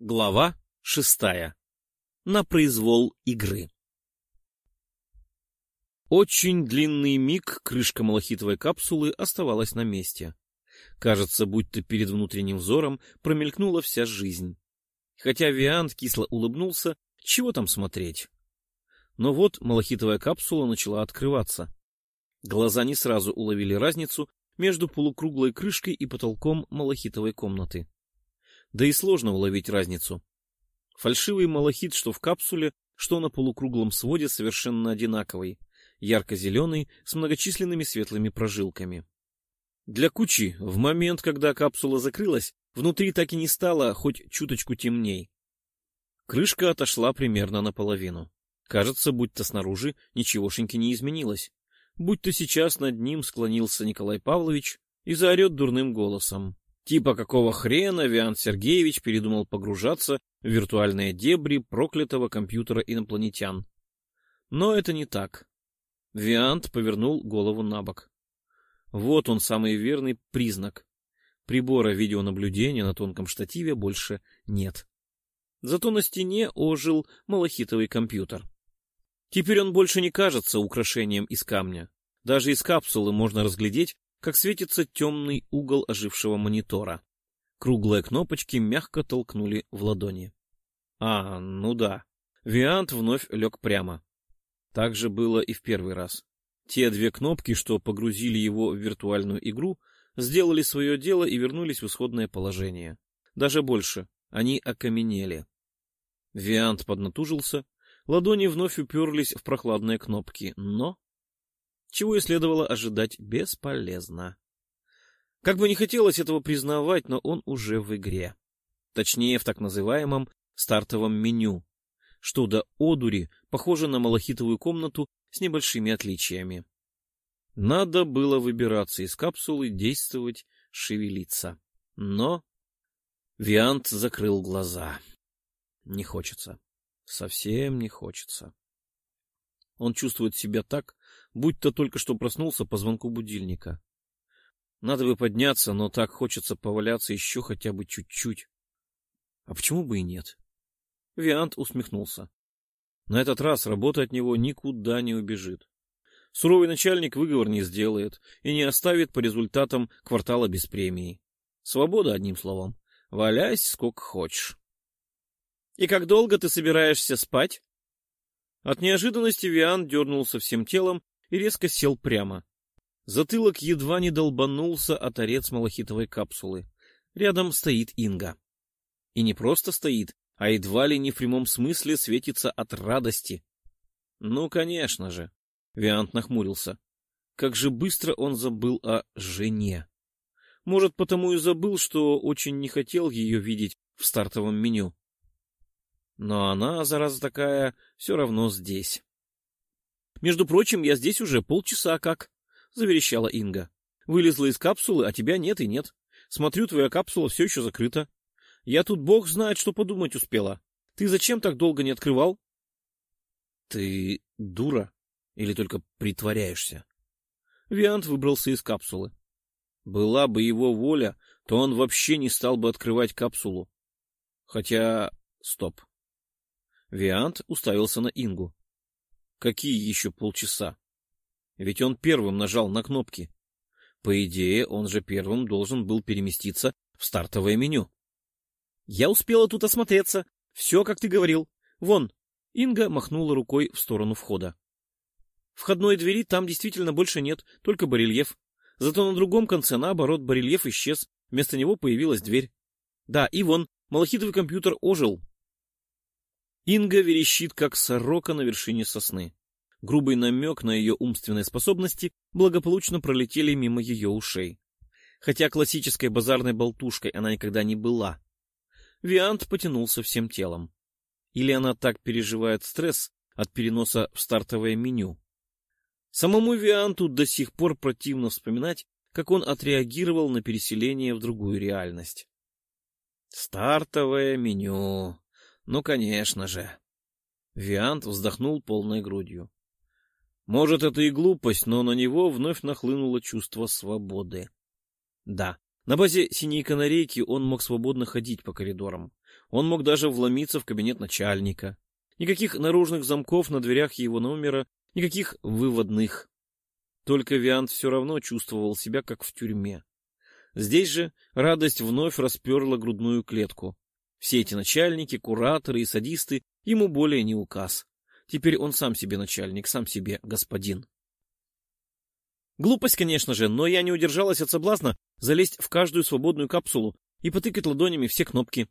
Глава шестая. На произвол игры. Очень длинный миг крышка малахитовой капсулы оставалась на месте. Кажется, будто перед внутренним взором промелькнула вся жизнь. Хотя Виант кисло улыбнулся, чего там смотреть. Но вот малахитовая капсула начала открываться. Глаза не сразу уловили разницу между полукруглой крышкой и потолком малахитовой комнаты. Да и сложно уловить разницу. Фальшивый малахит, что в капсуле, что на полукруглом своде, совершенно одинаковый, ярко-зеленый, с многочисленными светлыми прожилками. Для кучи, в момент, когда капсула закрылась, внутри так и не стало хоть чуточку темней. Крышка отошла примерно наполовину. Кажется, будто снаружи ничегошеньки не изменилось. Будь-то сейчас над ним склонился Николай Павлович и заорет дурным голосом. Типа какого хрена Виант Сергеевич передумал погружаться в виртуальные дебри проклятого компьютера инопланетян. Но это не так. Виант повернул голову на бок. Вот он самый верный признак. Прибора видеонаблюдения на тонком штативе больше нет. Зато на стене ожил малахитовый компьютер. Теперь он больше не кажется украшением из камня. Даже из капсулы можно разглядеть как светится темный угол ожившего монитора. Круглые кнопочки мягко толкнули в ладони. А, ну да. Виант вновь лег прямо. Так же было и в первый раз. Те две кнопки, что погрузили его в виртуальную игру, сделали свое дело и вернулись в исходное положение. Даже больше, они окаменели. Виант поднатужился, ладони вновь уперлись в прохладные кнопки, но чего и следовало ожидать бесполезно. Как бы не хотелось этого признавать, но он уже в игре. Точнее, в так называемом стартовом меню, что до одури похоже на малахитовую комнату с небольшими отличиями. Надо было выбираться из капсулы, действовать, шевелиться. Но Виант закрыл глаза. Не хочется. Совсем не хочется. Он чувствует себя так, будь-то только что проснулся по звонку будильника. Надо бы подняться, но так хочется поваляться еще хотя бы чуть-чуть. А почему бы и нет? Виант усмехнулся. На этот раз работа от него никуда не убежит. Суровый начальник выговор не сделает и не оставит по результатам квартала без премии. Свобода, одним словом. Валяйся сколько хочешь. — И как долго ты собираешься спать? От неожиданности Виан дернулся всем телом и резко сел прямо. Затылок едва не долбанулся о торец малахитовой капсулы. Рядом стоит Инга. И не просто стоит, а едва ли не в прямом смысле светится от радости. Ну, конечно же. Виант нахмурился. Как же быстро он забыл о жене. Может, потому и забыл, что очень не хотел ее видеть в стартовом меню. Но она, зараза такая, все равно здесь. Между прочим, я здесь уже полчаса как, — заверещала Инга. Вылезла из капсулы, а тебя нет и нет. Смотрю, твоя капсула все еще закрыта. Я тут бог знает, что подумать успела. Ты зачем так долго не открывал? Ты дура или только притворяешься? Виант выбрался из капсулы. Была бы его воля, то он вообще не стал бы открывать капсулу. Хотя... Стоп. Виант уставился на Ингу. Какие еще полчаса? Ведь он первым нажал на кнопки. По идее, он же первым должен был переместиться в стартовое меню. Я успела тут осмотреться. Все, как ты говорил. Вон. Инга махнула рукой в сторону входа. Входной двери там действительно больше нет, только барельеф. Зато на другом конце, наоборот, барельеф исчез. Вместо него появилась дверь. Да, и вон, малахитовый компьютер ожил. Инга верещит, как сорока на вершине сосны. Грубый намек на ее умственные способности благополучно пролетели мимо ее ушей. Хотя классической базарной болтушкой она никогда не была. Виант потянулся всем телом. Или она так переживает стресс от переноса в стартовое меню. Самому Вианту до сих пор противно вспоминать, как он отреагировал на переселение в другую реальность. Стартовое меню. Ну, конечно же. Виант вздохнул полной грудью. Может, это и глупость, но на него вновь нахлынуло чувство свободы. Да, на базе синей канарейки он мог свободно ходить по коридорам, Он мог даже вломиться в кабинет начальника. Никаких наружных замков на дверях его номера, никаких выводных. Только Виант все равно чувствовал себя как в тюрьме. Здесь же радость вновь расперла грудную клетку. Все эти начальники, кураторы и садисты ему более не указ. Теперь он сам себе начальник, сам себе господин. Глупость, конечно же, но я не удержалась от соблазна залезть в каждую свободную капсулу и потыкать ладонями все кнопки.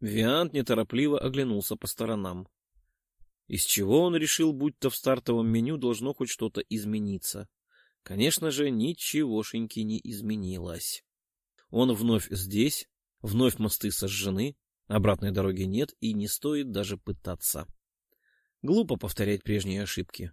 Виант неторопливо оглянулся по сторонам. Из чего он решил, будто в стартовом меню должно хоть что-то измениться? Конечно же, ничегошеньки не изменилось. Он вновь здесь, вновь мосты сожжены, обратной дороги нет и не стоит даже пытаться. Глупо повторять прежние ошибки.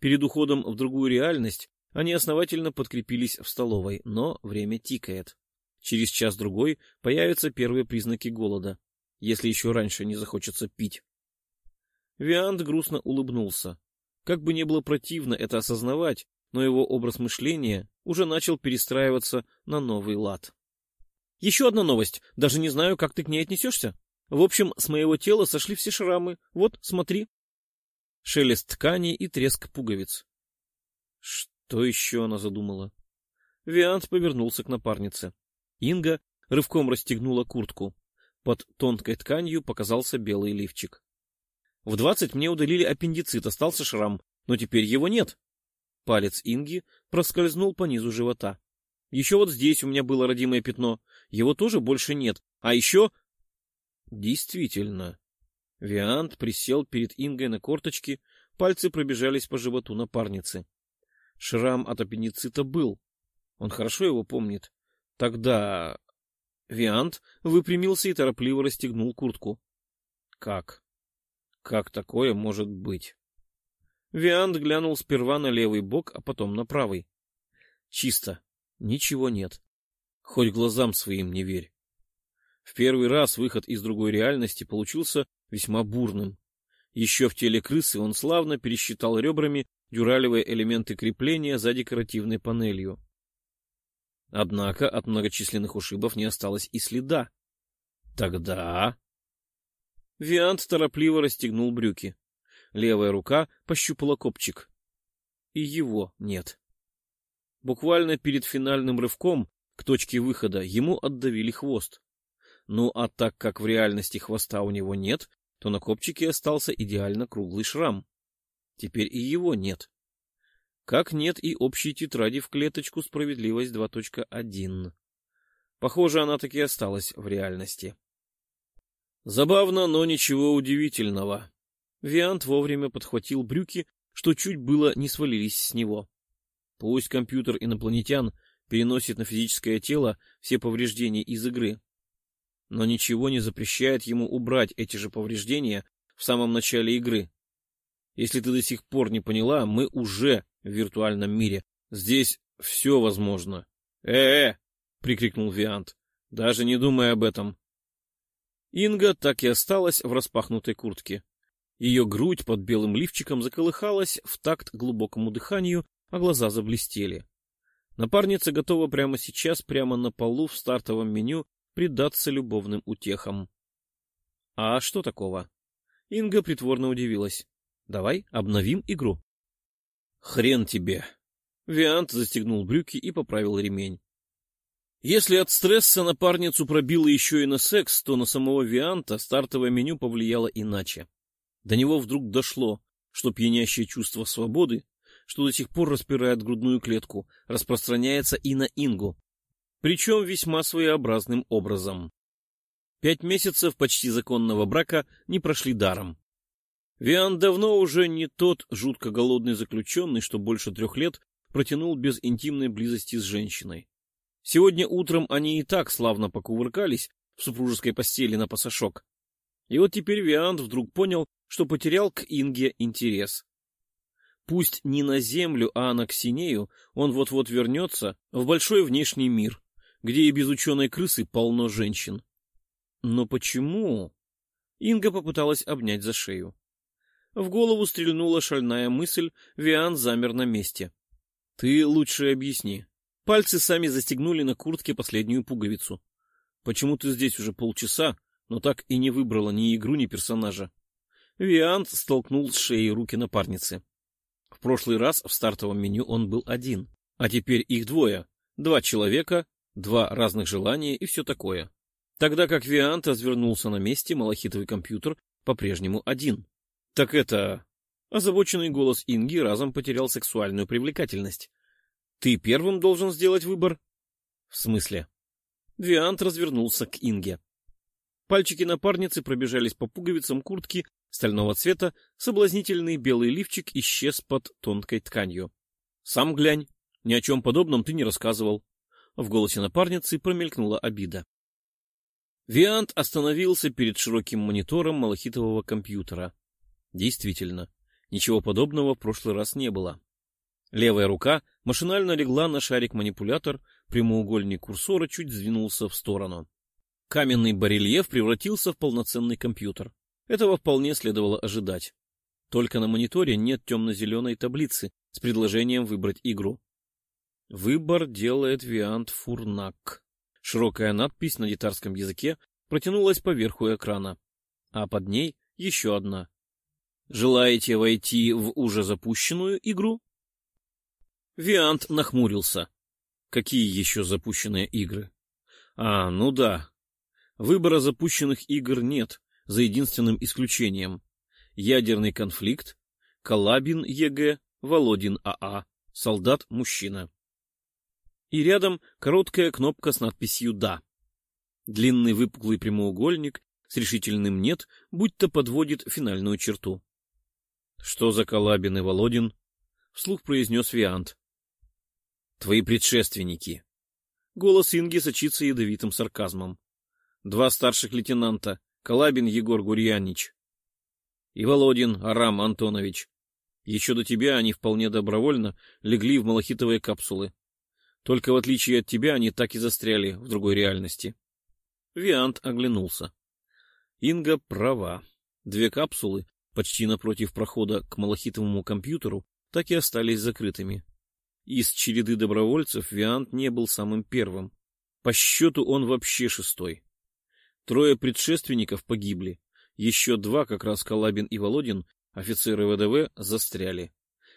Перед уходом в другую реальность они основательно подкрепились в столовой, но время тикает. Через час-другой появятся первые признаки голода, если еще раньше не захочется пить. Виант грустно улыбнулся. Как бы не было противно это осознавать, но его образ мышления уже начал перестраиваться на новый лад. Еще одна новость. Даже не знаю, как ты к ней отнесешься. В общем, с моего тела сошли все шрамы. Вот, смотри шелест ткани и треск пуговиц. Что еще она задумала? Виант повернулся к напарнице. Инга рывком расстегнула куртку. Под тонкой тканью показался белый лифчик. В двадцать мне удалили аппендицит, остался шрам, но теперь его нет. Палец Инги проскользнул по низу живота. Еще вот здесь у меня было родимое пятно. Его тоже больше нет. А еще... Действительно, Виант присел перед Ингой на корточки, пальцы пробежались по животу напарницы. Шрам от аппендицита был. Он хорошо его помнит. Тогда... Виант выпрямился и торопливо расстегнул куртку. Как? Как такое может быть? Виант глянул сперва на левый бок, а потом на правый. Чисто. Ничего нет. Хоть глазам своим не верь. В первый раз выход из другой реальности получился весьма бурным. Еще в теле крысы он славно пересчитал ребрами дюралевые элементы крепления за декоративной панелью. Однако от многочисленных ушибов не осталось и следа. Тогда... Виант торопливо расстегнул брюки. Левая рука пощупала копчик. И его нет. Буквально перед финальным рывком к точке выхода ему отдавили хвост. Ну а так как в реальности хвоста у него нет, то на копчике остался идеально круглый шрам. Теперь и его нет. Как нет и общей тетради в клеточку «Справедливость 2.1». Похоже, она таки осталась в реальности. Забавно, но ничего удивительного. Виант вовремя подхватил брюки, что чуть было не свалились с него. Пусть компьютер инопланетян переносит на физическое тело все повреждения из игры, но ничего не запрещает ему убрать эти же повреждения в самом начале игры. Если ты до сих пор не поняла, мы уже в виртуальном мире. Здесь все возможно. «Э-э!» — прикрикнул Виант. «Даже не думай об этом». Инга так и осталась в распахнутой куртке. Ее грудь под белым лифчиком заколыхалась в такт глубокому дыханию, а глаза заблестели. Напарница готова прямо сейчас, прямо на полу в стартовом меню, предаться любовным утехам. — А что такого? Инга притворно удивилась. — Давай обновим игру. — Хрен тебе! Виант застегнул брюки и поправил ремень. Если от стресса напарницу пробило еще и на секс, то на самого Вианта стартовое меню повлияло иначе. До него вдруг дошло, что пьянящее чувство свободы, что до сих пор распирает грудную клетку, распространяется и на Ингу, причем весьма своеобразным образом. Пять месяцев почти законного брака не прошли даром. Виан давно уже не тот жутко голодный заключенный, что больше трех лет протянул без интимной близости с женщиной. Сегодня утром они и так славно покувыркались в супружеской постели на пасашок. И вот теперь Виант вдруг понял, что потерял к Инге интерес. Пусть не на землю, а на Ксинею он вот-вот вернется в большой внешний мир, где и без ученой крысы полно женщин. Но почему? Инга попыталась обнять за шею. В голову стрельнула шальная мысль, Виан замер на месте. — Ты лучше объясни. Пальцы сами застегнули на куртке последнюю пуговицу. почему ты здесь уже полчаса, но так и не выбрала ни игру, ни персонажа? Виант столкнул с шеей руки напарницы. Прошлый раз в стартовом меню он был один, а теперь их двое. Два человека, два разных желания и все такое. Тогда как Виант развернулся на месте, малахитовый компьютер по-прежнему один. Так это... Озабоченный голос Инги разом потерял сексуальную привлекательность. Ты первым должен сделать выбор? В смысле? Виант развернулся к Инге. Пальчики напарницы пробежались по пуговицам куртки стального цвета, соблазнительный белый лифчик исчез под тонкой тканью. — Сам глянь, ни о чем подобном ты не рассказывал. В голосе напарницы промелькнула обида. Виант остановился перед широким монитором малахитового компьютера. Действительно, ничего подобного в прошлый раз не было. Левая рука машинально легла на шарик-манипулятор, прямоугольник курсора чуть сдвинулся в сторону. Каменный барельеф превратился в полноценный компьютер. Этого вполне следовало ожидать. Только на мониторе нет темно-зеленой таблицы с предложением выбрать игру. Выбор делает Виант Фурнак. Широкая надпись на гитарском языке протянулась по верху экрана, а под ней еще одна. Желаете войти в уже запущенную игру? Виант нахмурился. Какие еще запущенные игры? А, ну да. Выбора запущенных игр нет, за единственным исключением. Ядерный конфликт, Калабин Е. Г., Володин АА, солдат-мужчина. И рядом короткая кнопка с надписью «Да». Длинный выпуклый прямоугольник с решительным «нет» будто подводит финальную черту. «Что за Калабин и Володин?» — вслух произнес Виант. Твои предшественники. Голос Инги сочится ядовитым сарказмом. Два старших лейтенанта, Калабин Егор Гурьянич и Володин Арам Антонович. Еще до тебя они вполне добровольно легли в малахитовые капсулы. Только в отличие от тебя они так и застряли в другой реальности. Виант оглянулся. Инга права. Две капсулы, почти напротив прохода к малахитовому компьютеру, так и остались закрытыми. Из череды добровольцев Виант не был самым первым. По счету он вообще шестой. Трое предшественников погибли. Еще два, как раз Калабин и Володин, офицеры ВДВ, застряли.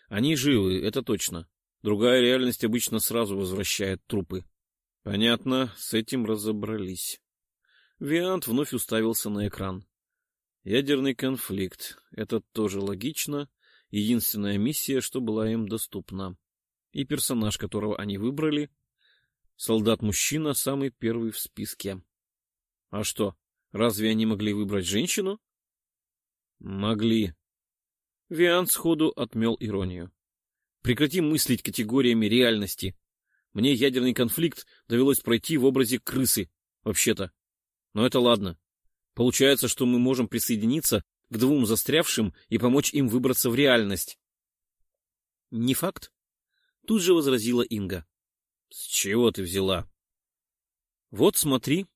Они живы, это точно. Другая реальность обычно сразу возвращает трупы. Понятно, с этим разобрались. Виант вновь уставился на экран. Ядерный конфликт. Это тоже логично. Единственная миссия, что была им доступна и персонаж, которого они выбрали, солдат-мужчина, самый первый в списке. А что, разве они могли выбрать женщину? Могли. Виан сходу отмел иронию. Прекрати мыслить категориями реальности. Мне ядерный конфликт довелось пройти в образе крысы, вообще-то. Но это ладно. Получается, что мы можем присоединиться к двум застрявшим и помочь им выбраться в реальность. Не факт. Тут же возразила Инга. — С чего ты взяла? — Вот смотри.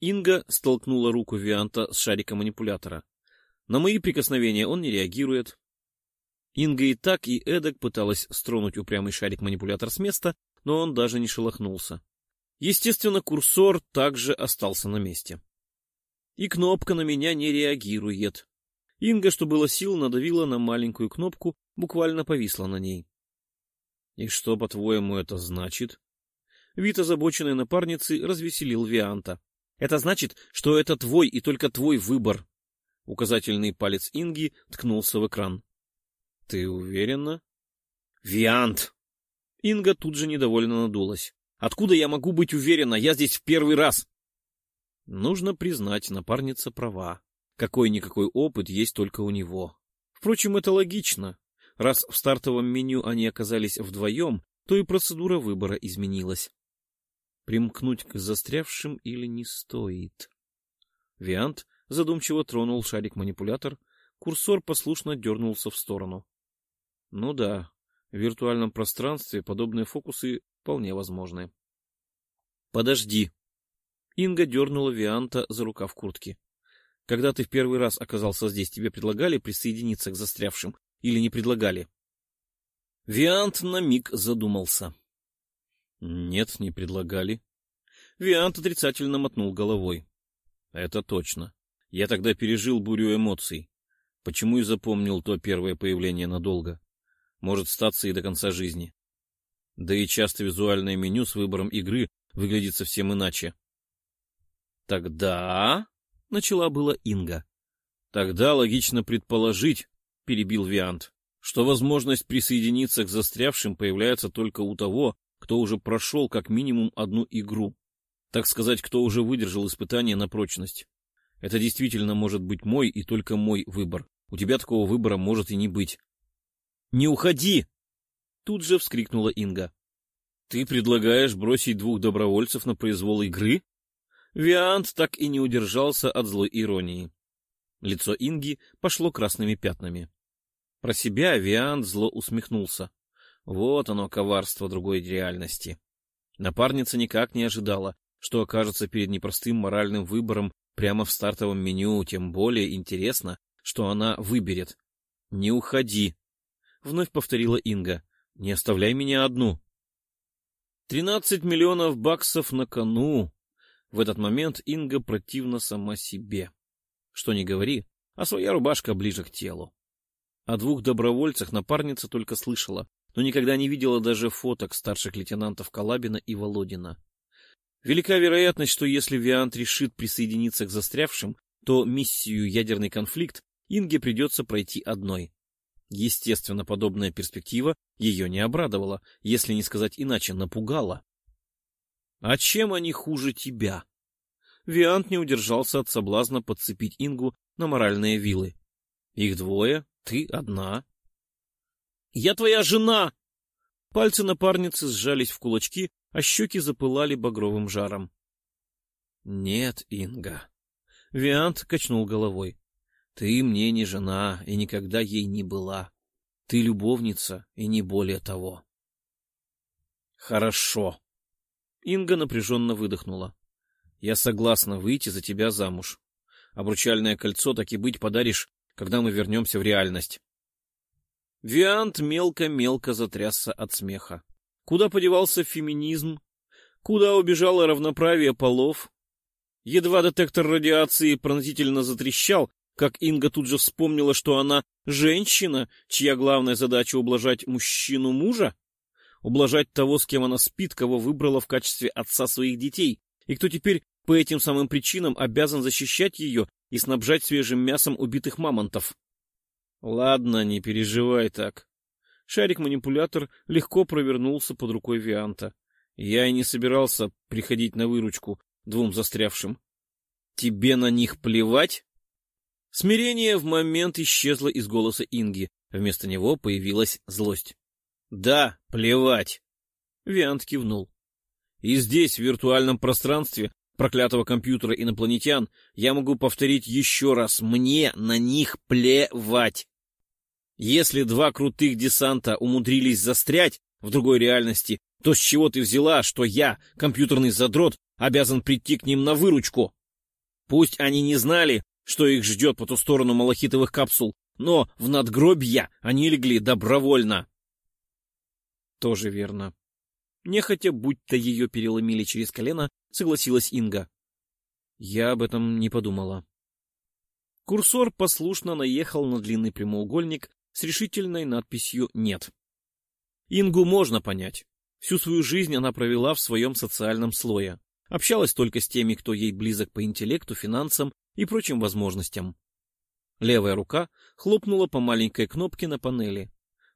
Инга столкнула руку Вианта с шариком манипулятора. На мои прикосновения он не реагирует. Инга и так, и эдак пыталась стронуть упрямый шарик-манипулятор с места, но он даже не шелохнулся. Естественно, курсор также остался на месте. И кнопка на меня не реагирует. Инга, что было сил, надавила на маленькую кнопку, буквально повисла на ней. И что, по-твоему, это значит? Вид озабоченной напарницы развеселил Вианта. Это значит, что это твой и только твой выбор. Указательный палец Инги ткнулся в экран. Ты уверена? Виант! Инга тут же недовольно надулась. Откуда я могу быть уверена? Я здесь в первый раз. Нужно признать, напарница права. Какой-никакой опыт есть только у него. Впрочем, это логично. Раз в стартовом меню они оказались вдвоем, то и процедура выбора изменилась. Примкнуть к застрявшим или не стоит? Виант задумчиво тронул шарик-манипулятор, курсор послушно дернулся в сторону. Ну да, в виртуальном пространстве подобные фокусы вполне возможны. Подожди. Инга дернула Вианта за рукав куртки. Когда ты в первый раз оказался здесь, тебе предлагали присоединиться к застрявшим или не предлагали? Виант на миг задумался. Нет, не предлагали. Виант отрицательно мотнул головой. Это точно. Я тогда пережил бурю эмоций. Почему и запомнил то первое появление надолго. Может статься и до конца жизни. Да и часто визуальное меню с выбором игры выглядит совсем иначе. Тогда... — начала была Инга. Тогда логично предположить, — перебил Виант, — что возможность присоединиться к застрявшим появляется только у того, кто уже прошел как минимум одну игру. Так сказать, кто уже выдержал испытание на прочность. Это действительно может быть мой и только мой выбор. У тебя такого выбора может и не быть. — Не уходи! — тут же вскрикнула Инга. — Ты предлагаешь бросить двух добровольцев на произвол игры? Виант так и не удержался от злой иронии. Лицо Инги пошло красными пятнами. Про себя Виант зло усмехнулся. Вот оно, коварство другой реальности. Напарница никак не ожидала, что окажется перед непростым моральным выбором прямо в стартовом меню, тем более интересно, что она выберет. — Не уходи, — вновь повторила Инга. — Не оставляй меня одну. Тринадцать миллионов баксов на кону. В этот момент Инга противна сама себе. Что ни говори, а своя рубашка ближе к телу. О двух добровольцах напарница только слышала, но никогда не видела даже фоток старших лейтенантов Калабина и Володина. Велика вероятность, что если Виант решит присоединиться к застрявшим, то миссию «Ядерный конфликт» Инге придется пройти одной. Естественно, подобная перспектива ее не обрадовала, если не сказать иначе, напугала. «А чем они хуже тебя?» Виант не удержался от соблазна подцепить Ингу на моральные вилы. «Их двое, ты одна». «Я твоя жена!» Пальцы напарницы сжались в кулачки, а щеки запылали багровым жаром. — Нет, Инга. Виант качнул головой. — Ты мне не жена и никогда ей не была. Ты любовница и не более того. — Хорошо. Инга напряженно выдохнула. — Я согласна выйти за тебя замуж. Обручальное кольцо так и быть подаришь, когда мы вернемся в реальность. Виант мелко-мелко затрясся от смеха. Куда подевался феминизм? Куда убежало равноправие полов? Едва детектор радиации пронзительно затрещал, как Инга тут же вспомнила, что она женщина, чья главная задача ублажать мужчину мужа? Ублажать того, с кем она спит, кого выбрала в качестве отца своих детей, и кто теперь по этим самым причинам обязан защищать ее и снабжать свежим мясом убитых мамонтов. Ладно, не переживай так. Шарик-манипулятор легко провернулся под рукой Вианта. Я и не собирался приходить на выручку двум застрявшим. Тебе на них плевать? Смирение в момент исчезло из голоса Инги. Вместо него появилась злость. Да, плевать. Виант кивнул. И здесь, в виртуальном пространстве проклятого компьютера инопланетян, я могу повторить еще раз. Мне на них плевать. Если два крутых десанта умудрились застрять в другой реальности, то с чего ты взяла, что я, компьютерный задрот, обязан прийти к ним на выручку? Пусть они не знали, что их ждет по ту сторону малахитовых капсул, но в надгробья они легли добровольно. Тоже верно. Нехотя, будь-то ее переломили через колено, согласилась Инга. Я об этом не подумала. Курсор послушно наехал на длинный прямоугольник, с решительной надписью «Нет». Ингу можно понять. Всю свою жизнь она провела в своем социальном слое. Общалась только с теми, кто ей близок по интеллекту, финансам и прочим возможностям. Левая рука хлопнула по маленькой кнопке на панели.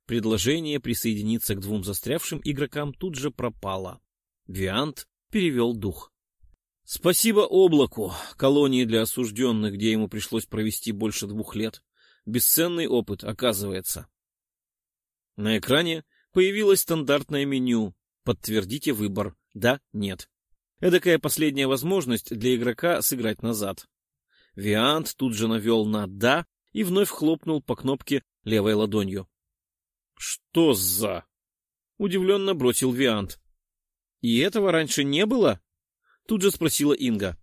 Предложение присоединиться к двум застрявшим игрокам тут же пропало. Виант перевел дух. Спасибо облаку, колонии для осужденных, где ему пришлось провести больше двух лет. Бесценный опыт, оказывается. На экране появилось стандартное меню. Подтвердите выбор. Да, нет. Эдакая последняя возможность для игрока сыграть назад. Виант тут же навел на «да» и вновь хлопнул по кнопке левой ладонью. «Что за...» — удивленно бросил Виант. «И этого раньше не было?» — тут же спросила Инга.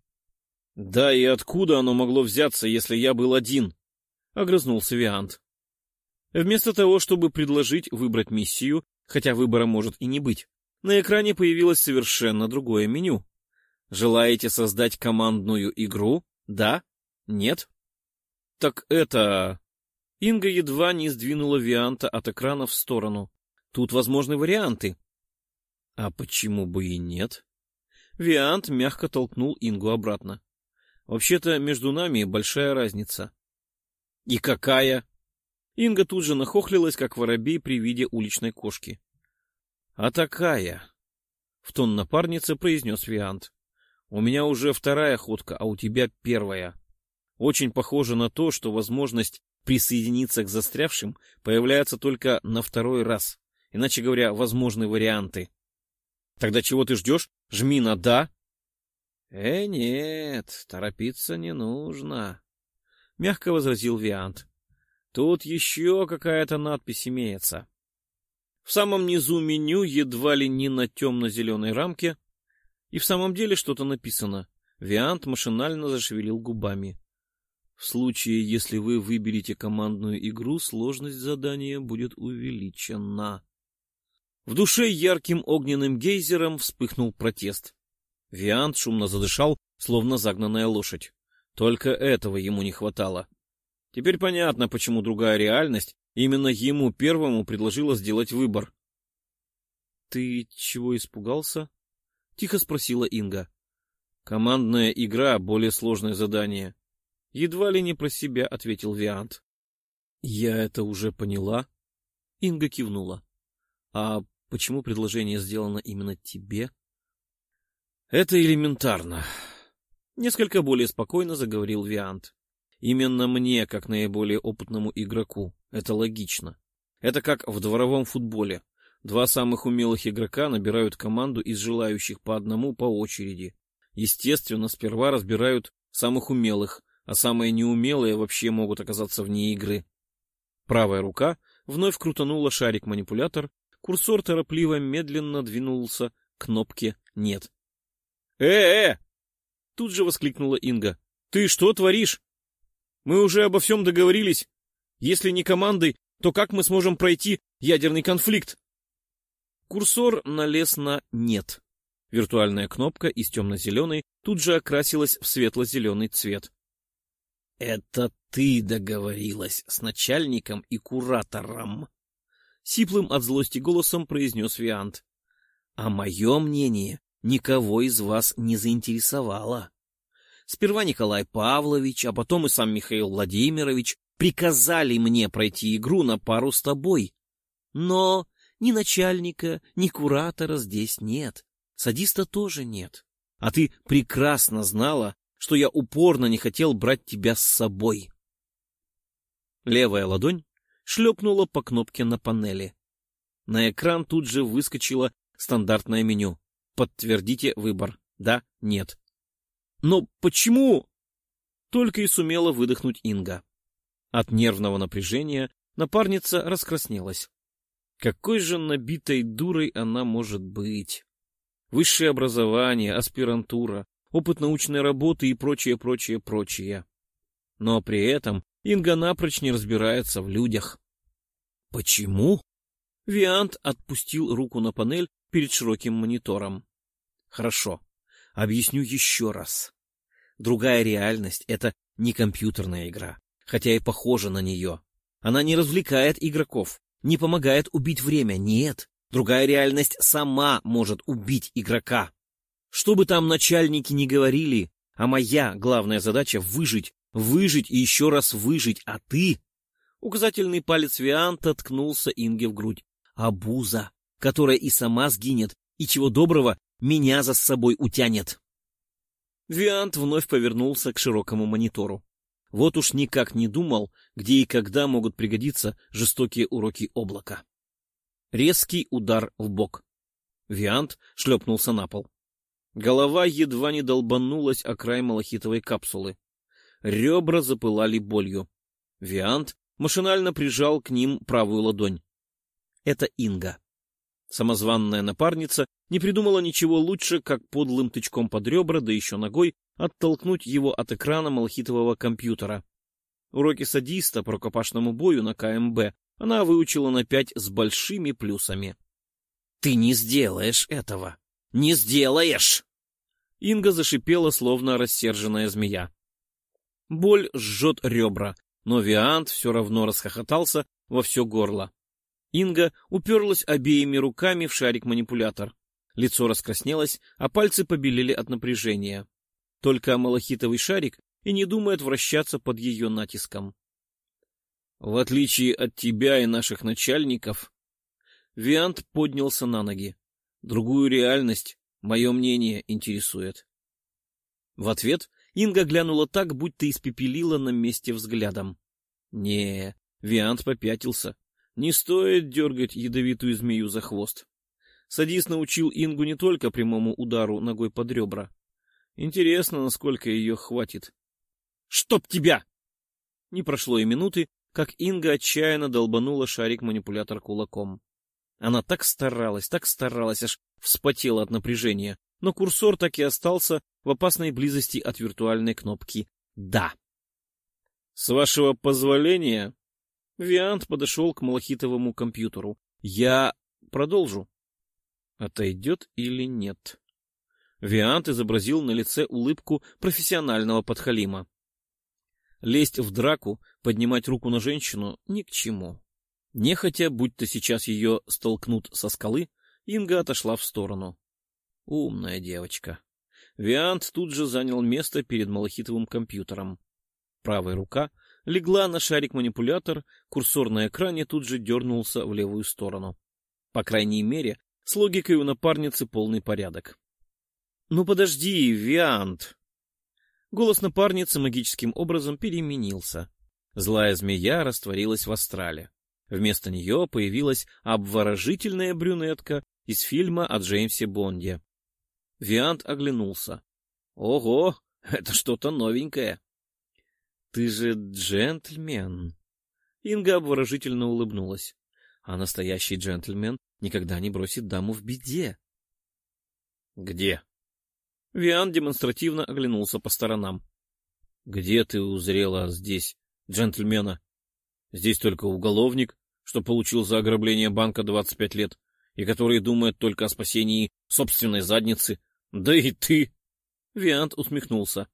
«Да и откуда оно могло взяться, если я был один?» — огрызнулся Виант. Вместо того, чтобы предложить выбрать миссию, хотя выбора может и не быть, на экране появилось совершенно другое меню. Желаете создать командную игру? Да? Нет? Так это... Инга едва не сдвинула Вианта от экрана в сторону. Тут возможны варианты. А почему бы и нет? Виант мягко толкнул Ингу обратно. Вообще-то между нами большая разница. И какая? Инга тут же нахохлилась, как воробей при виде уличной кошки. А такая, в тон напарницы произнес Виант. У меня уже вторая ходка, а у тебя первая. Очень похоже на то, что возможность присоединиться к застрявшим появляется только на второй раз. Иначе говоря, возможны варианты. Тогда чего ты ждешь? Жми на «да». Э, нет, торопиться не нужно, — мягко возразил Виант. Тут еще какая-то надпись имеется. В самом низу меню, едва ли не на темно-зеленой рамке, и в самом деле что-то написано. Виант машинально зашевелил губами. В случае, если вы выберете командную игру, сложность задания будет увеличена. В душе ярким огненным гейзером вспыхнул протест. Виант шумно задышал, словно загнанная лошадь. Только этого ему не хватало. Теперь понятно, почему другая реальность именно ему первому предложила сделать выбор. — Ты чего испугался? — тихо спросила Инга. — Командная игра — более сложное задание. Едва ли не про себя, — ответил Виант. — Я это уже поняла. Инга кивнула. — А почему предложение сделано именно тебе? — Это элементарно. Несколько более спокойно заговорил Виант. Именно мне, как наиболее опытному игроку. Это логично. Это как в дворовом футболе. Два самых умелых игрока набирают команду из желающих по одному по очереди. Естественно, сперва разбирают самых умелых, а самые неумелые вообще могут оказаться вне игры. Правая рука вновь крутанула шарик-манипулятор, курсор торопливо медленно двинулся к кнопке «Нет». «Э-э!» — тут же воскликнула Инга. «Ты что творишь?» Мы уже обо всем договорились. Если не командой, то как мы сможем пройти ядерный конфликт? Курсор налез на «нет». Виртуальная кнопка из темно-зеленой тут же окрасилась в светло-зеленый цвет. — Это ты договорилась с начальником и куратором? — сиплым от злости голосом произнес Виант. — А мое мнение никого из вас не заинтересовало. Сперва Николай Павлович, а потом и сам Михаил Владимирович приказали мне пройти игру на пару с тобой. Но ни начальника, ни куратора здесь нет. Садиста тоже нет. А ты прекрасно знала, что я упорно не хотел брать тебя с собой. Левая ладонь шлепнула по кнопке на панели. На экран тут же выскочило стандартное меню. Подтвердите выбор. Да, нет. Но почему? Только и сумела выдохнуть Инга. От нервного напряжения напарница раскраснелась. Какой же набитой дурой она может быть? Высшее образование, аспирантура, опыт научной работы и прочее, прочее, прочее. Но при этом Инга напрочь не разбирается в людях. Почему? Виант отпустил руку на панель перед широким монитором. Хорошо. Объясню еще раз. Другая реальность — это не компьютерная игра, хотя и похожа на нее. Она не развлекает игроков, не помогает убить время, нет. Другая реальность сама может убить игрока. Что бы там начальники ни говорили, а моя главная задача — выжить, выжить и еще раз выжить, а ты... Указательный палец Вианта ткнулся Инге в грудь. Абуза, которая и сама сгинет, и чего доброго меня за собой утянет. Виант вновь повернулся к широкому монитору. Вот уж никак не думал, где и когда могут пригодиться жестокие уроки облака. Резкий удар в бок. Виант шлепнулся на пол. Голова едва не долбанулась о край малахитовой капсулы. Ребра запылали болью. Виант машинально прижал к ним правую ладонь. Это Инга. Самозванная напарница не придумала ничего лучше, как подлым тычком под ребра, да еще ногой, оттолкнуть его от экрана малахитового компьютера. Уроки садиста по рукопашному бою на КМБ она выучила на пять с большими плюсами. — Ты не сделаешь этого! Не сделаешь! Инга зашипела, словно рассерженная змея. Боль жжет ребра, но Виант все равно расхохотался во все горло. Инга уперлась обеими руками в шарик-манипулятор. Лицо раскраснелось, а пальцы побелели от напряжения. Только малахитовый шарик и не думает вращаться под ее натиском. В отличие от тебя и наших начальников, Виант поднялся на ноги. Другую реальность, мое мнение, интересует. В ответ Инга глянула так, будто испепелила на месте взглядом. Не, Виант попятился. Не стоит дергать ядовитую змею за хвост. Садис научил Ингу не только прямому удару ногой под ребра. Интересно, насколько ее хватит. «Чтоб тебя!» Не прошло и минуты, как Инга отчаянно долбанула шарик-манипулятор кулаком. Она так старалась, так старалась, аж вспотела от напряжения, но курсор так и остался в опасной близости от виртуальной кнопки «Да». «С вашего позволения...» Виант подошел к малахитовому компьютеру. «Я продолжу». Отойдет или нет? Виант изобразил на лице улыбку профессионального подхалима. Лезть в драку, поднимать руку на женщину — ни к чему. Нехотя, будь-то сейчас ее столкнут со скалы, Инга отошла в сторону. Умная девочка. Виант тут же занял место перед малахитовым компьютером. Правая рука легла на шарик-манипулятор, курсор на экране тут же дернулся в левую сторону. По крайней мере, с логикой у напарницы полный порядок. — Ну подожди, Виант! Голос напарницы магическим образом переменился. Злая змея растворилась в астрале. Вместо нее появилась обворожительная брюнетка из фильма о Джеймсе Бонде. Виант оглянулся. «Ого, это что-то новенькое!» «Ты же джентльмен!» Инга обворожительно улыбнулась. «А настоящий джентльмен никогда не бросит даму в беде». «Где?» Виан демонстративно оглянулся по сторонам. — Где ты узрела здесь джентльмена? Здесь только уголовник, что получил за ограбление банка 25 лет, и который думает только о спасении собственной задницы. Да и ты! Виант усмехнулся.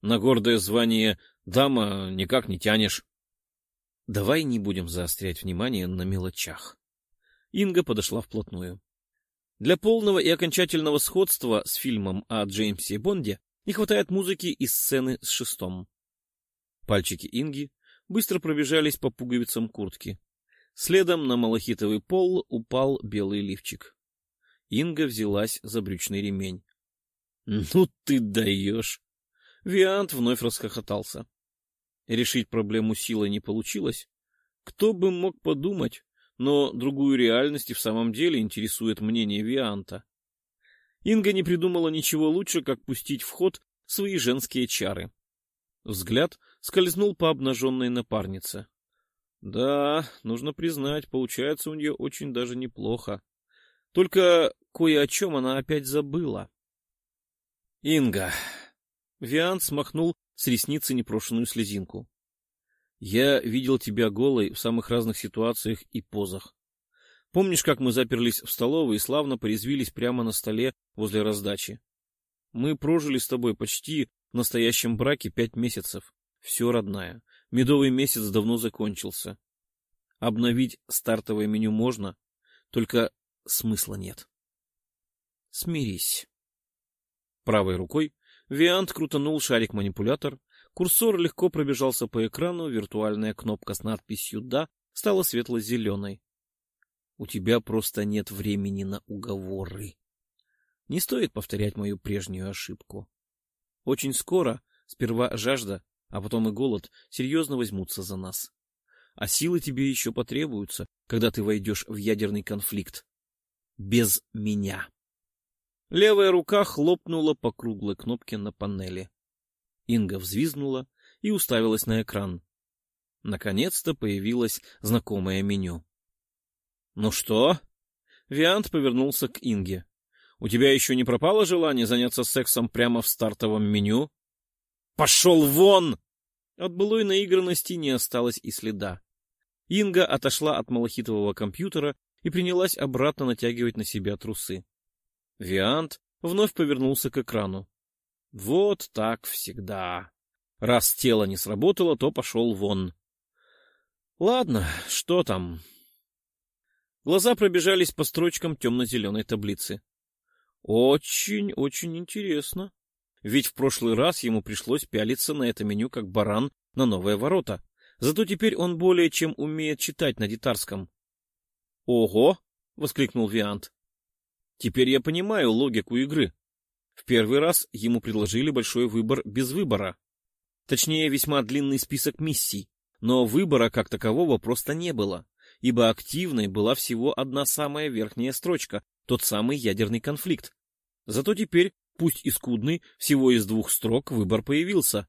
На гордое звание дама никак не тянешь. Давай не будем заострять внимание на мелочах. Инга подошла вплотную. Для полного и окончательного сходства с фильмом о Джеймсе Бонде не хватает музыки и сцены с шестом. Пальчики Инги быстро пробежались по пуговицам куртки. Следом на малахитовый пол упал белый лифчик. Инга взялась за брючный ремень. — Ну ты даешь! Виант вновь расхохотался. Решить проблему силой не получилось. Кто бы мог подумать, но другую реальность и в самом деле интересует мнение Вианта. Инга не придумала ничего лучше, как пустить в ход свои женские чары. Взгляд скользнул по обнаженной напарнице. Да, нужно признать, получается у нее очень даже неплохо. Только кое о чем она опять забыла. Инга. Виант смахнул с ресницы непрошенную слезинку. Я видел тебя голой в самых разных ситуациях и позах. Помнишь, как мы заперлись в столовой и славно порезвились прямо на столе возле раздачи? Мы прожили с тобой почти в настоящем браке пять месяцев. Все, родная, медовый месяц давно закончился. Обновить стартовое меню можно, только смысла нет. Смирись. Правой рукой Виант крутанул шарик-манипулятор, Курсор легко пробежался по экрану, виртуальная кнопка с надписью «Да» стала светло-зеленой. У тебя просто нет времени на уговоры. Не стоит повторять мою прежнюю ошибку. Очень скоро сперва жажда, а потом и голод серьезно возьмутся за нас. А силы тебе еще потребуются, когда ты войдешь в ядерный конфликт. Без меня. Левая рука хлопнула по круглой кнопке на панели. Инга взвизгнула и уставилась на экран. Наконец-то появилось знакомое меню. — Ну что? Виант повернулся к Инге. — У тебя еще не пропало желание заняться сексом прямо в стартовом меню? — Пошел вон! От былой наигранности не осталось и следа. Инга отошла от малахитового компьютера и принялась обратно натягивать на себя трусы. Виант вновь повернулся к экрану. Вот так всегда. Раз тело не сработало, то пошел вон. Ладно, что там? Глаза пробежались по строчкам темно-зеленой таблицы. Очень-очень интересно. Ведь в прошлый раз ему пришлось пялиться на это меню как баран на новые ворота. Зато теперь он более чем умеет читать на дитарском. «Ого!» — воскликнул Виант. «Теперь я понимаю логику игры. В первый раз ему предложили большой выбор без выбора. Точнее, весьма длинный список миссий, но выбора как такового просто не было, ибо активной была всего одна самая верхняя строчка, тот самый ядерный конфликт. Зато теперь, пусть и скудный, всего из двух строк выбор появился.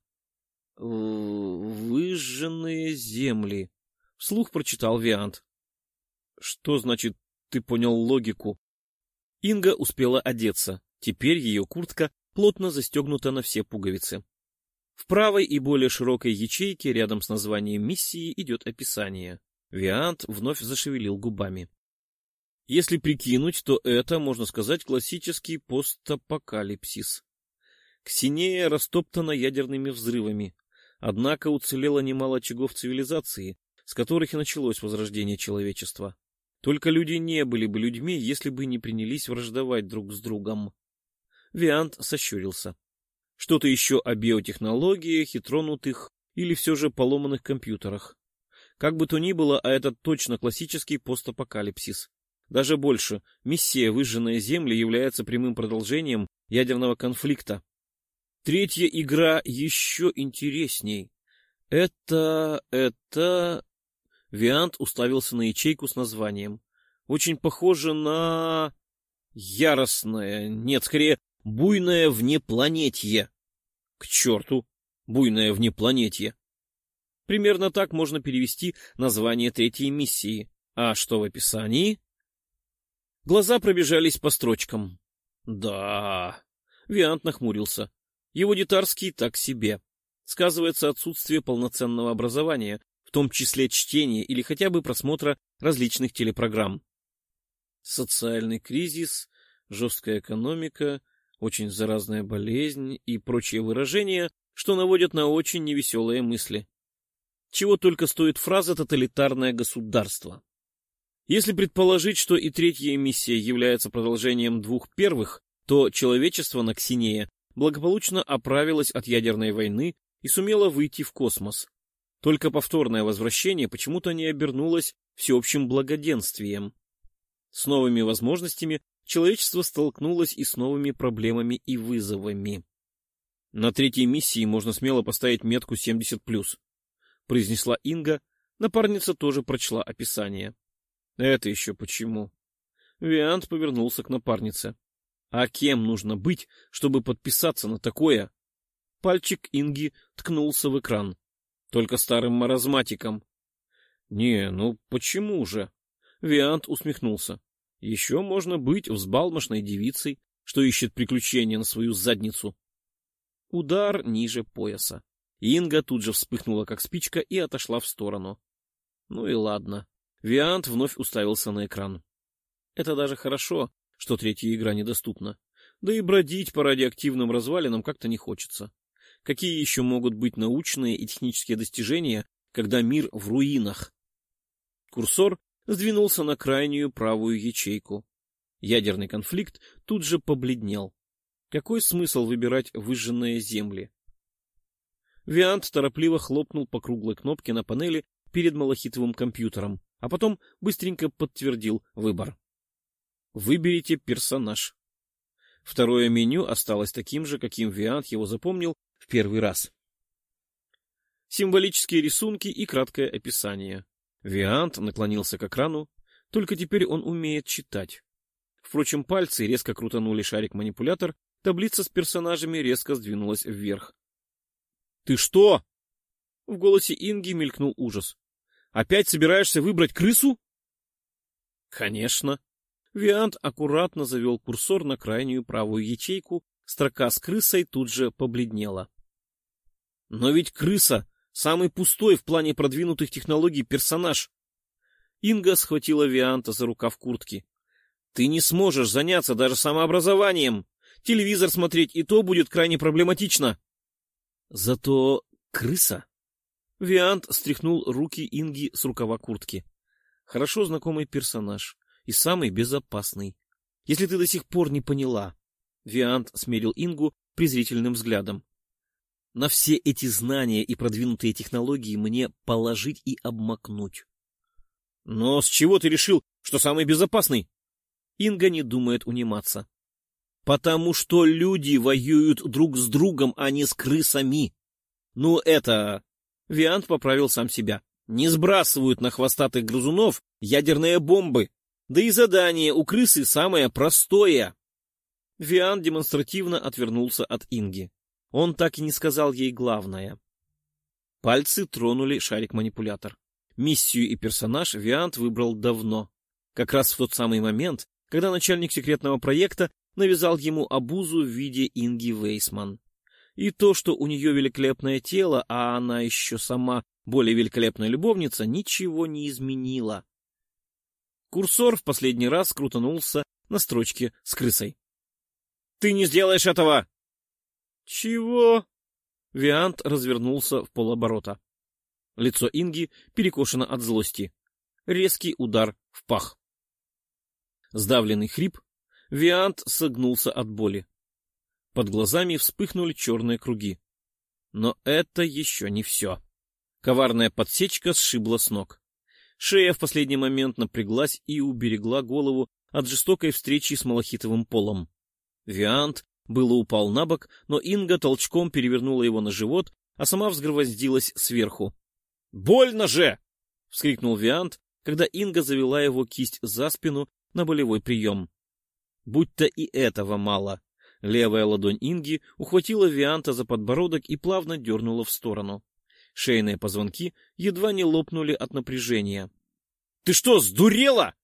«Выжженные земли», — вслух прочитал Виант. «Что значит, ты понял логику?» Инга успела одеться. Теперь ее куртка плотно застегнута на все пуговицы. В правой и более широкой ячейке рядом с названием миссии идет описание. Виант вновь зашевелил губами. Если прикинуть, то это, можно сказать, классический постапокалипсис. Ксинея растоптана ядерными взрывами, однако уцелело немало очагов цивилизации, с которых и началось возрождение человечества. Только люди не были бы людьми, если бы не принялись враждовать друг с другом. Виант сощурился. Что-то еще о биотехнологиях, хитронутых или все же поломанных компьютерах. Как бы то ни было, а это точно классический постапокалипсис. Даже больше, миссия «Выжженные земли» является прямым продолжением ядерного конфликта. Третья игра еще интересней. Это... это... Виант уставился на ячейку с названием. Очень похоже на... Яростное, нет, скорее, буйное внепланетье. К черту, буйное внепланетье. Примерно так можно перевести название третьей миссии. А что в описании? Глаза пробежались по строчкам. Да, Виант нахмурился. Его детарский так себе. Сказывается отсутствие полноценного образования, в том числе чтения или хотя бы просмотра различных телепрограмм. Социальный кризис, жесткая экономика, очень заразная болезнь и прочие выражения, что наводят на очень невеселые мысли. Чего только стоит фраза «тоталитарное государство». Если предположить, что и третья миссия является продолжением двух первых, то человечество на Ксинее благополучно оправилось от ядерной войны и сумело выйти в космос. Только повторное возвращение почему-то не обернулось всеобщим благоденствием. С новыми возможностями человечество столкнулось и с новыми проблемами и вызовами. На третьей миссии можно смело поставить метку 70+, произнесла Инга, напарница тоже прочла описание. Это еще почему? Виант повернулся к напарнице. А кем нужно быть, чтобы подписаться на такое? Пальчик Инги ткнулся в экран. Только старым маразматиком. Не, ну почему же? Виант усмехнулся. Еще можно быть взбалмошной девицей, что ищет приключения на свою задницу. Удар ниже пояса. Инга тут же вспыхнула, как спичка, и отошла в сторону. Ну и ладно. Виант вновь уставился на экран. Это даже хорошо, что третья игра недоступна. Да и бродить по радиоактивным развалинам как-то не хочется. Какие еще могут быть научные и технические достижения, когда мир в руинах? Курсор сдвинулся на крайнюю правую ячейку. Ядерный конфликт тут же побледнел. Какой смысл выбирать выжженные земли? Виант торопливо хлопнул по круглой кнопке на панели перед малахитовым компьютером а потом быстренько подтвердил выбор. Выберите персонаж. Второе меню осталось таким же, каким Виант его запомнил в первый раз. Символические рисунки и краткое описание. Виант наклонился к экрану, только теперь он умеет читать. Впрочем, пальцы резко крутанули шарик-манипулятор, таблица с персонажами резко сдвинулась вверх. — Ты что? В голосе Инги мелькнул ужас. Опять собираешься выбрать крысу? Конечно. Виант аккуратно завел курсор на крайнюю правую ячейку, строка с крысой тут же побледнела. Но ведь крыса — самый пустой в плане продвинутых технологий персонаж. Инга схватила Вианта за рукав куртки. Ты не сможешь заняться даже самообразованием. Телевизор смотреть и то будет крайне проблематично. Зато крыса. Виант стряхнул руки Инги с рукава куртки. Хорошо знакомый персонаж и самый безопасный. Если ты до сих пор не поняла. Виант смерил Ингу презрительным взглядом. На все эти знания и продвинутые технологии мне положить и обмакнуть. Но с чего ты решил, что самый безопасный? Инга не думает униматься. Потому что люди воюют друг с другом, а не с крысами. Ну, это... Виант поправил сам себя. Не сбрасывают на хвостатых грызунов ядерные бомбы. Да и задание у крысы самое простое. Виант демонстративно отвернулся от Инги. Он так и не сказал ей главное. Пальцы тронули шарик-манипулятор. Миссию и персонаж Виант выбрал давно. Как раз в тот самый момент, когда начальник секретного проекта навязал ему обузу в виде Инги Вейсман. И то, что у нее великолепное тело, а она еще сама более великолепная любовница, ничего не изменило. Курсор в последний раз крутанулся на строчке с крысой. — Ты не сделаешь этого! — Чего? Виант развернулся в полоборота. Лицо Инги перекошено от злости. Резкий удар в пах. Сдавленный хрип. Виант согнулся от боли. Под глазами вспыхнули черные круги. Но это еще не все. Коварная подсечка сшибла с ног. Шея в последний момент напряглась и уберегла голову от жестокой встречи с малахитовым полом. Виант было упал на бок, но Инга толчком перевернула его на живот, а сама взгровоздилась сверху. «Больно же!» — вскрикнул Виант, когда Инга завела его кисть за спину на болевой прием. Будь-то и этого мало. Левая ладонь Инги ухватила Вианта за подбородок и плавно дернула в сторону. Шейные позвонки едва не лопнули от напряжения. — Ты что, сдурела?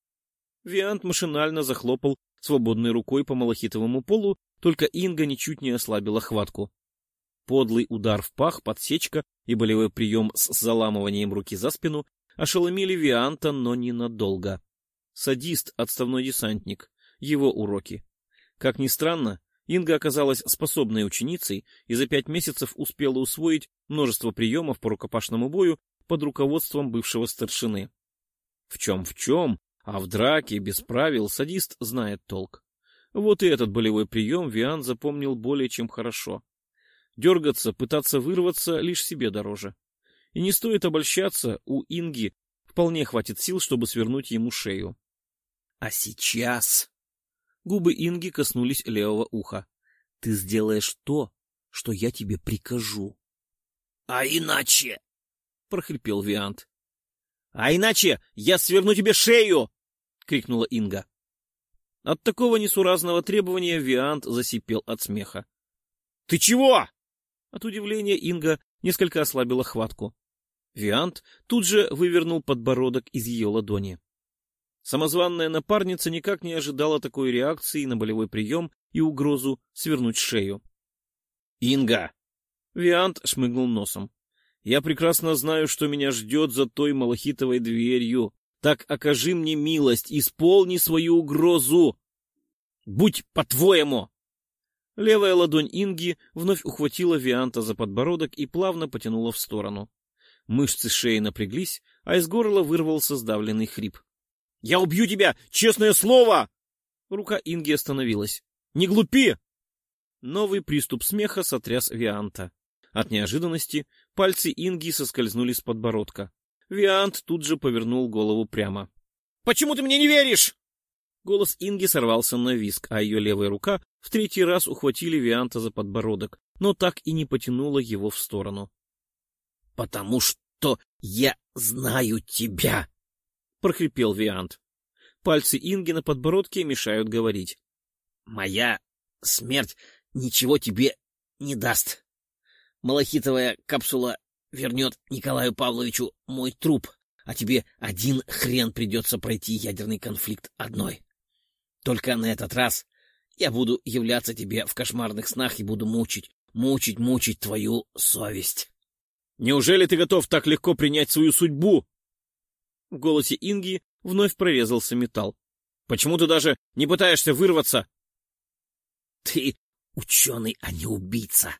Виант машинально захлопал свободной рукой по малахитовому полу, только Инга ничуть не ослабила хватку. Подлый удар в пах, подсечка и болевой прием с заламыванием руки за спину ошеломили Вианта, но ненадолго. Садист, отставной десантник. Его уроки. Как ни странно, Инга оказалась способной ученицей и за пять месяцев успела усвоить множество приемов по рукопашному бою под руководством бывшего старшины. В чем в чем, а в драке без правил садист знает толк. Вот и этот болевой прием Виан запомнил более чем хорошо. Дергаться, пытаться вырваться лишь себе дороже. И не стоит обольщаться, у Инги вполне хватит сил, чтобы свернуть ему шею. А сейчас... Губы Инги коснулись левого уха. Ты сделаешь то, что я тебе прикажу. — А иначе? — прохрипел Виант. — А иначе я сверну тебе шею! — крикнула Инга. От такого несуразного требования Виант засипел от смеха. — Ты чего? От удивления Инга несколько ослабила хватку. Виант тут же вывернул подбородок из ее ладони. Самозванная напарница никак не ожидала такой реакции на болевой прием и угрозу свернуть шею. «Инга!» Виант шмыгнул носом. «Я прекрасно знаю, что меня ждет за той малахитовой дверью. Так окажи мне милость, исполни свою угрозу! Будь по-твоему!» Левая ладонь Инги вновь ухватила Вианта за подбородок и плавно потянула в сторону. Мышцы шеи напряглись, а из горла вырвался сдавленный хрип. Я убью тебя, честное слово! Рука Инги остановилась. Не глупи! Новый приступ смеха сотряс Вианта. От неожиданности пальцы Инги соскользнули с подбородка. Виант тут же повернул голову прямо. «Почему ты мне не веришь?» Голос Инги сорвался на виск, а ее левая рука в третий раз ухватили Вианта за подбородок, но так и не потянула его в сторону. «Потому что я знаю тебя!» прохрипел Виант. Пальцы Инги на подбородке мешают говорить. «Моя смерть ничего тебе не даст. Малахитовая капсула вернет Николаю Павловичу мой труп, а тебе один хрен придется пройти ядерный конфликт одной. Только на этот раз я буду являться тебе в кошмарных снах и буду мучить, мучить, мучить твою совесть. Неужели ты готов так легко принять свою судьбу? В голосе Инги вновь прорезался металл. — Почему ты даже не пытаешься вырваться? — Ты ученый, а не убийца.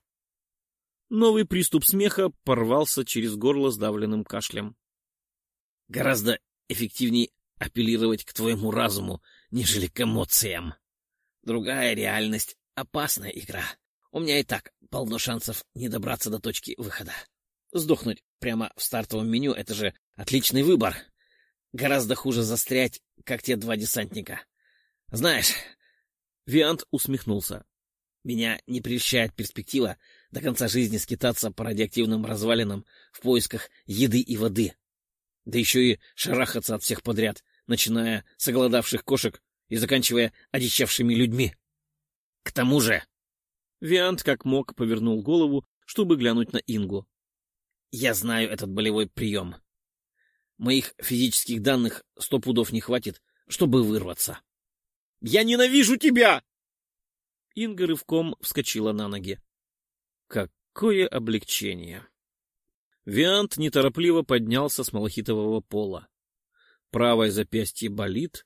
Новый приступ смеха порвался через горло сдавленным кашлем. Гораздо эффективнее апеллировать к твоему разуму, нежели к эмоциям. Другая реальность — опасная игра. У меня и так полно шансов не добраться до точки выхода. Сдохнуть прямо в стартовом меню — это же отличный выбор. Гораздо хуже застрять, как те два десантника. Знаешь, Виант усмехнулся. Меня не прельщает перспектива до конца жизни скитаться по радиоактивным развалинам в поисках еды и воды. Да еще и шарахаться от всех подряд, начиная с оголодавших кошек и заканчивая одичавшими людьми. К тому же... Виант как мог повернул голову, чтобы глянуть на Ингу. Я знаю этот болевой прием. Моих физических данных сто пудов не хватит, чтобы вырваться. «Я ненавижу тебя!» Инга рывком вскочила на ноги. Какое облегчение! Виант неторопливо поднялся с малахитового пола. Правое запястье болит,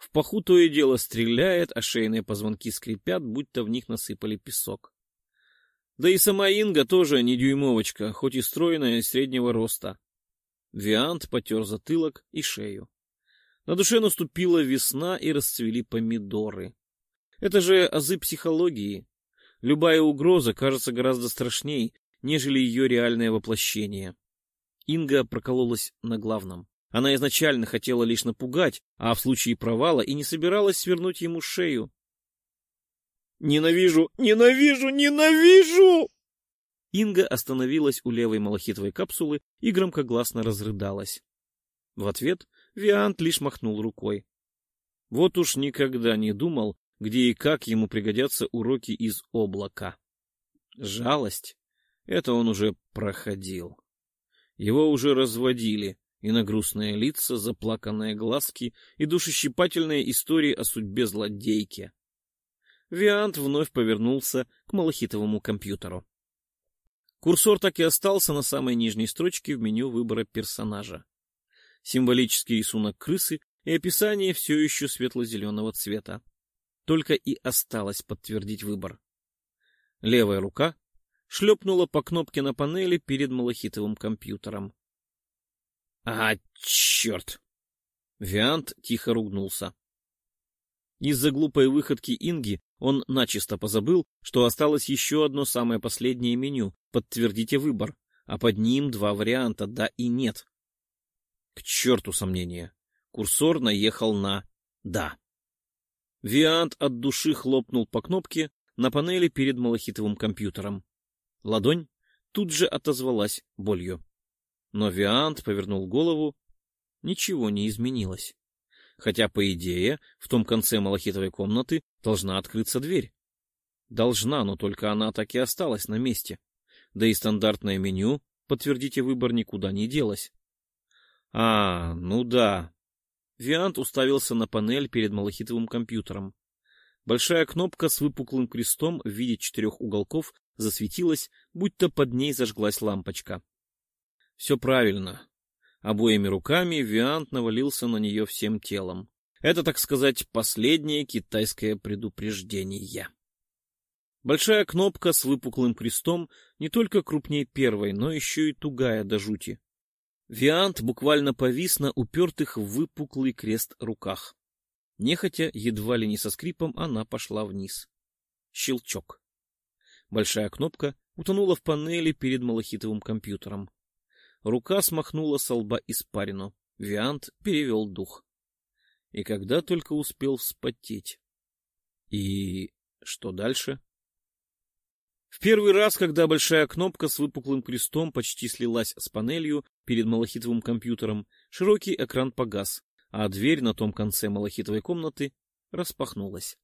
в паху то и дело стреляет, а шейные позвонки скрипят, будто в них насыпали песок. Да и сама Инга тоже не дюймовочка, хоть и стройная и среднего роста. Виант потер затылок и шею. На душе наступила весна и расцвели помидоры. Это же азы психологии. Любая угроза кажется гораздо страшней, нежели ее реальное воплощение. Инга прокололась на главном. Она изначально хотела лишь напугать, а в случае провала и не собиралась свернуть ему шею. «Ненавижу! Ненавижу! Ненавижу!» Инга остановилась у левой малахитовой капсулы и громкогласно разрыдалась. В ответ Виант лишь махнул рукой. Вот уж никогда не думал, где и как ему пригодятся уроки из облака. Жалость — это он уже проходил. Его уже разводили, и на грустные лица, заплаканные глазки и душещипательные истории о судьбе злодейки. Виант вновь повернулся к малахитовому компьютеру. Курсор так и остался на самой нижней строчке в меню выбора персонажа. Символический рисунок крысы и описание все еще светло-зеленого цвета. Только и осталось подтвердить выбор. Левая рука шлепнула по кнопке на панели перед малахитовым компьютером. — А, черт! Виант тихо ругнулся. Из-за глупой выходки Инги он начисто позабыл, что осталось еще одно самое последнее меню «Подтвердите выбор», а под ним два варианта «да» и «нет». К черту сомнения. Курсор наехал на «да». Виант от души хлопнул по кнопке на панели перед малахитовым компьютером. Ладонь тут же отозвалась болью. Но Виант повернул голову. Ничего не изменилось. Хотя, по идее, в том конце малахитовой комнаты должна открыться дверь. Должна, но только она так и осталась на месте. Да и стандартное меню «Подтвердите выбор» никуда не делось. А, ну да. Виант уставился на панель перед малахитовым компьютером. Большая кнопка с выпуклым крестом в виде четырех уголков засветилась, будто под ней зажглась лампочка. Все правильно. Обоими руками Виант навалился на нее всем телом. Это, так сказать, последнее китайское предупреждение. Большая кнопка с выпуклым крестом не только крупнее первой, но еще и тугая до жути. Виант буквально повис на упертых в выпуклый крест руках. Нехотя, едва ли не со скрипом, она пошла вниз. Щелчок. Большая кнопка утонула в панели перед малахитовым компьютером. Рука смахнула со лба испарину. Виант перевел дух. И когда только успел вспотеть. И что дальше? В первый раз, когда большая кнопка с выпуклым крестом почти слилась с панелью перед малахитовым компьютером, широкий экран погас, а дверь на том конце малахитовой комнаты распахнулась.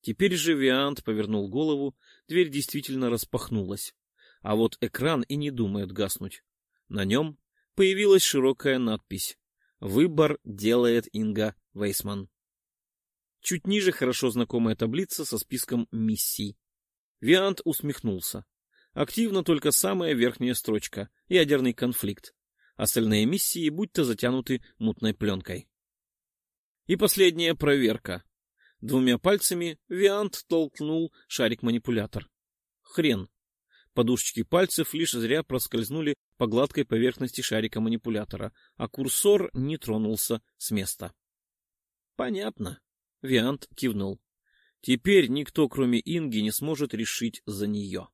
Теперь же Виант повернул голову, дверь действительно распахнулась, а вот экран и не думает гаснуть. На нем появилась широкая надпись «Выбор делает Инга Вейсман». Чуть ниже хорошо знакомая таблица со списком миссий. Виант усмехнулся. Активно только самая верхняя строчка — ядерный конфликт. Остальные миссии будто затянуты мутной пленкой. И последняя проверка. Двумя пальцами Виант толкнул шарик-манипулятор. Хрен. Подушечки пальцев лишь зря проскользнули по гладкой поверхности шарика манипулятора, а курсор не тронулся с места. Понятно. Виант кивнул. Теперь никто, кроме Инги, не сможет решить за нее.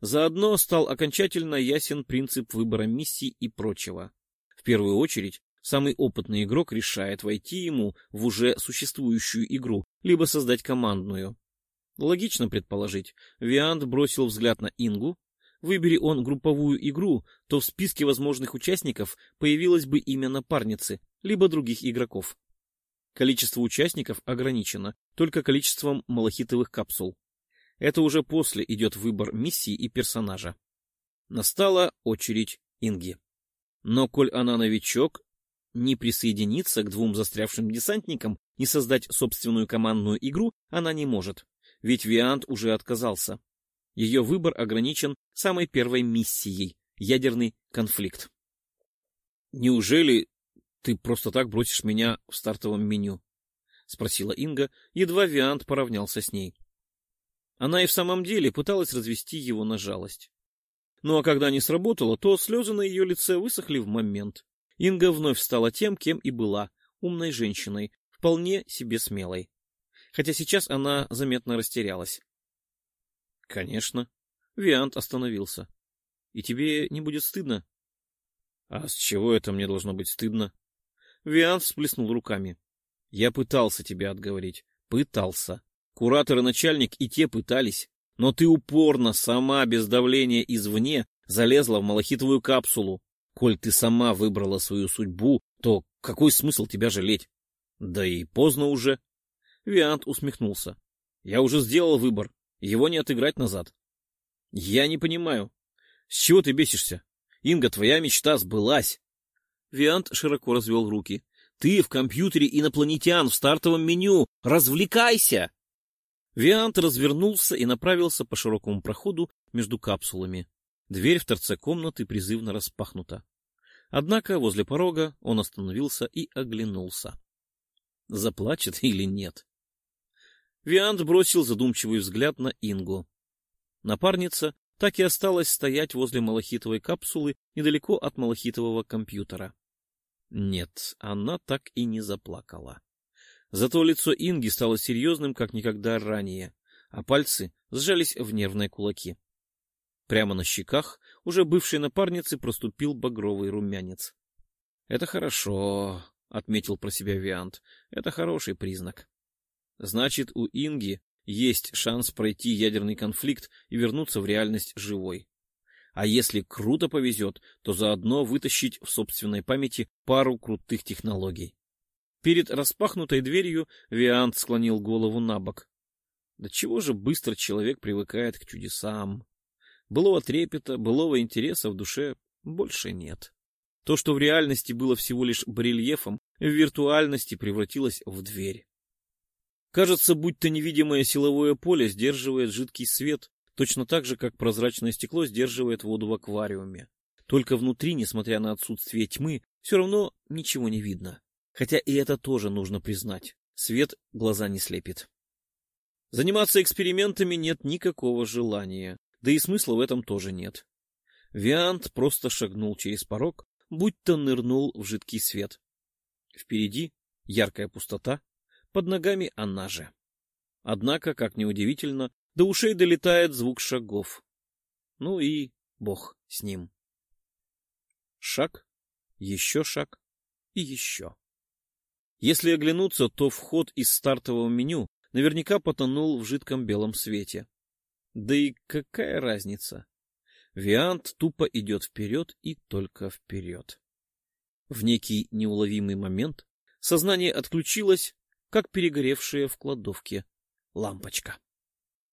Заодно стал окончательно ясен принцип выбора миссий и прочего. В первую очередь, самый опытный игрок решает войти ему в уже существующую игру, либо создать командную. Логично предположить, Виант бросил взгляд на Ингу. Выбери он групповую игру, то в списке возможных участников появилось бы имя напарницы, либо других игроков. Количество участников ограничено только количеством малахитовых капсул. Это уже после идет выбор миссии и персонажа. Настала очередь Инги. Но коль она новичок, не присоединиться к двум застрявшим десантникам, не создать собственную командную игру она не может, ведь Виант уже отказался. Ее выбор ограничен самой первой миссией — ядерный конфликт. Неужели ты просто так бросишь меня в стартовом меню? — спросила Инга, едва Виант поравнялся с ней. Она и в самом деле пыталась развести его на жалость. Ну а когда не сработало, то слезы на ее лице высохли в момент. Инга вновь стала тем, кем и была, умной женщиной, вполне себе смелой. Хотя сейчас она заметно растерялась. — Конечно. Виант остановился. — И тебе не будет стыдно? — А с чего это мне должно быть стыдно? Виан всплеснул руками. Я пытался тебя отговорить. Пытался. Куратор и начальник и те пытались. Но ты упорно, сама, без давления извне, залезла в малахитовую капсулу. Коль ты сама выбрала свою судьбу, то какой смысл тебя жалеть? Да и поздно уже. Виант усмехнулся. Я уже сделал выбор. Его не отыграть назад. Я не понимаю. С чего ты бесишься? Инга, твоя мечта сбылась. Виант широко развел руки. «Ты в компьютере инопланетян в стартовом меню! Развлекайся!» Виант развернулся и направился по широкому проходу между капсулами. Дверь в торце комнаты призывно распахнута. Однако возле порога он остановился и оглянулся. Заплачет или нет? Виант бросил задумчивый взгляд на Ингу. Напарница так и осталась стоять возле малахитовой капсулы недалеко от малахитового компьютера. Нет, она так и не заплакала. Зато лицо Инги стало серьезным, как никогда ранее, а пальцы сжались в нервные кулаки. Прямо на щеках уже бывшей напарницы проступил багровый румянец. — Это хорошо, — отметил про себя Виант. — Это хороший признак. Значит, у Инги есть шанс пройти ядерный конфликт и вернуться в реальность живой. А если круто повезет, то заодно вытащить в собственной памяти пару крутых технологий. Перед распахнутой дверью Виант склонил голову на бок. Да чего же быстро человек привыкает к чудесам? Былого трепета, былого интереса в душе больше нет. То, что в реальности было всего лишь барельефом, в виртуальности превратилось в дверь. Кажется, будто невидимое силовое поле сдерживает жидкий свет, точно так же, как прозрачное стекло сдерживает воду в аквариуме. Только внутри, несмотря на отсутствие тьмы, все равно ничего не видно. Хотя и это тоже нужно признать. Свет глаза не слепит. Заниматься экспериментами нет никакого желания, да и смысла в этом тоже нет. Виант просто шагнул через порог, будто нырнул в жидкий свет. Впереди яркая пустота, под ногами она же. Однако, как неудивительно, до ушей долетает звук шагов. Ну и бог с ним. Шаг, еще шаг и еще. Если оглянуться, то вход из стартового меню наверняка потонул в жидком белом свете. Да и какая разница? Виант тупо идет вперед и только вперед. В некий неуловимый момент сознание отключилось, как перегоревшая в кладовке лампочка.